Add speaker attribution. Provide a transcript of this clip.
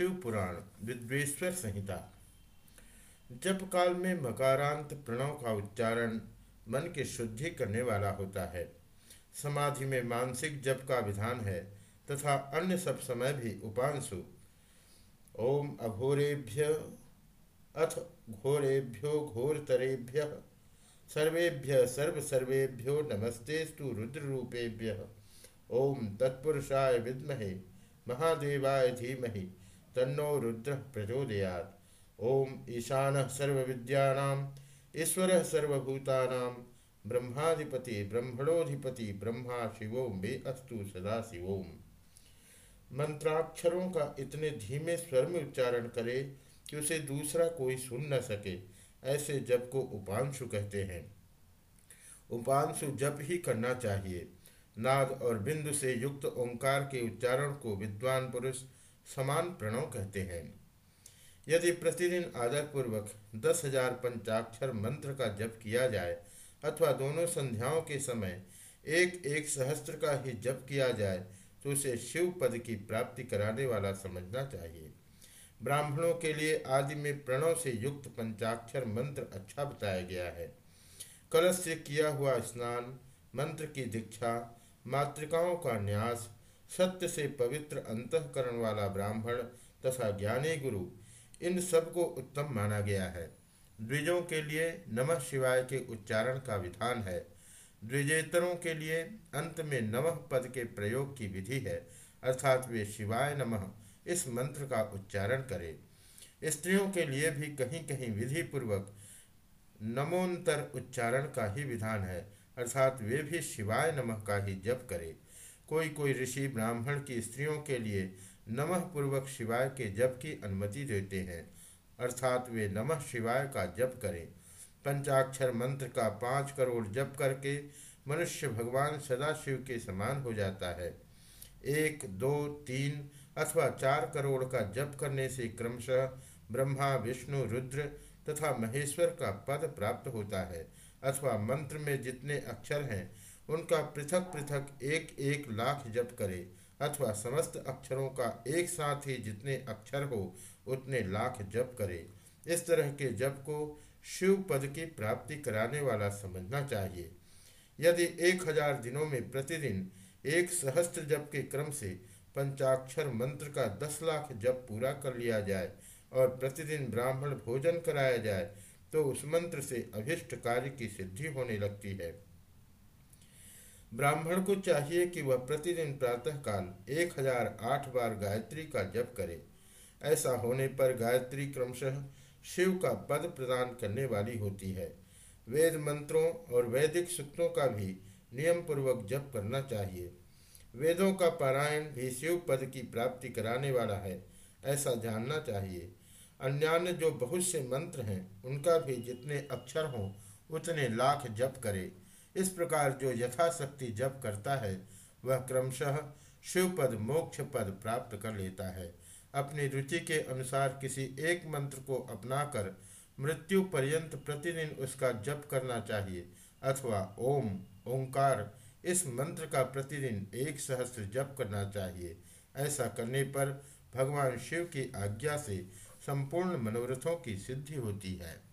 Speaker 1: शिव पुराण विद्वेश्वर संहिता। जप काल में मकारांत प्रणव का उच्चारण मन की शुद्धि करने वाला होता है, समाधि में मानसिक जप का विधान है, तथा अन्य सब समय भी उपांशु। ओम अघोरेभ्य, अथ घोरेभ्यो घोरतरेभ्य, सर्वेभ्य सर्व सर्वेभ्यो नमस्ते नमस्तेस्तु रुद्रूपेभ्य ओम तत्पुरुषाय विद्महे, महादेवाय धीमहि। तन्नो रुद्र प्रचोदयात। ओम ईशान सर्वविद्यानाम ईश्वर सर्वभूतानां, ब्रह्माधिपति ब्रह्मणोधिपति ब्रह्मा शिवो मे अस्तु सदा शिवोम। मंत्राक्षरों का इतने धीमे स्वर में उच्चारण करे कि उसे दूसरा कोई सुन न सके, ऐसे जप को उपांशु कहते हैं। उपांशु जप ही करना चाहिए। नाद और बिंदु से युक्त ओंकार के उच्चारण को विद्वान पुरुष समान प्रणव कहते हैं। यदि प्रतिदिन आदरपूर्वक दस हज़ार पंचाक्षर मंत्र का जप किया जाए अथवा दोनों संध्याओं के समय एक एक सहस्त्र का ही जप किया जाए तो उसे शिव पद की प्राप्ति कराने वाला समझना चाहिए। ब्राह्मणों के लिए आदि में प्रणव से युक्त पंचाक्षर मंत्र अच्छा बताया गया है। कलश से किया हुआ स्नान, मंत्र की दीक्षा, मातृकाओं का न्यास सत्य से पवित्र अंतकरण वाला ब्राह्मण तथा ज्ञानी गुरु, इन सबको उत्तम माना गया है। द्विजों के लिए नमः शिवाय के उच्चारण का विधान है। द्विजेतरों के लिए अंत में नमः पद के प्रयोग की विधि है, अर्थात वे शिवाय नमः, इस मंत्र का उच्चारण करें। स्त्रियों के लिए भी कहीं कहीं विधि पूर्वक नमोन्तर उच्चारण का ही विधान है, अर्थात वे भी शिवाय नमः का ही जप करें। कोई कोई ऋषि ब्राह्मण की स्त्रियों के लिए नमः पूर्वक शिवाय के जप की अनुमति देते हैं। अर्थात वे नमः शिवाय का जप करें। पंचाक्षर मंत्र का पाँच करोड़ जप करके मनुष्य भगवान सदाशिव के समान हो जाता है। एक, दो, तीन अथवा चार करोड़ का जप करने से क्रमशः ब्रह्मा, विष्णु, रुद्र तथा महेश्वर का पद प्राप्त होता है। अथवा मंत्र में जितने अक्षर हैं उनका पृथक पृथक एक एक लाख जप करे, अथवा समस्त अक्षरों का एक साथ ही जितने अक्षर हो, उतने लाख जप करे। इस तरह के जप को शिव पद की प्राप्ति कराने वाला समझना चाहिए। यदि एक हज़ार दिनों में प्रतिदिन एक सहस्त्र जप के क्रम से पंचाक्षर मंत्र का दस लाख जप पूरा कर लिया जाए और प्रतिदिन ब्राह्मण भोजन कराया जाए तो उस मंत्र से अभिष्ट कार्य की सिद्धि होने लगती है। ब्राह्मण को चाहिए कि वह प्रतिदिन प्रातः काल एक हज़ार आठ बार गायत्री का जप करे। ऐसा होने पर गायत्री क्रमशः शिव का पद प्रदान करने वाली होती है। वेद मंत्रों और वैदिक सूक्तों का भी नियम पूर्वक जप करना चाहिए। वेदों का पारायण भी शिव पद की प्राप्ति कराने वाला है, ऐसा जानना चाहिए। अन्यान्य जो बहुत से मंत्र हैं, उनका भी जितने अक्षर हों, उतने लाख जप करे। इस प्रकार जो यथाशक्ति जप करता है, वह क्रमशः शिव पद मोक्ष पद प्राप्त कर लेता है। अपनी रुचि के अनुसार किसी एक मंत्र को अपनाकर मृत्यु पर्यंत प्रतिदिन उसका जप करना चाहिए, अथवा ओम, ओंकार, इस मंत्र का प्रतिदिन एक सहस्त्र जप करना चाहिए। ऐसा करने पर भगवान शिव की आज्ञा से संपूर्ण मनोरथों की सिद्धि होती है।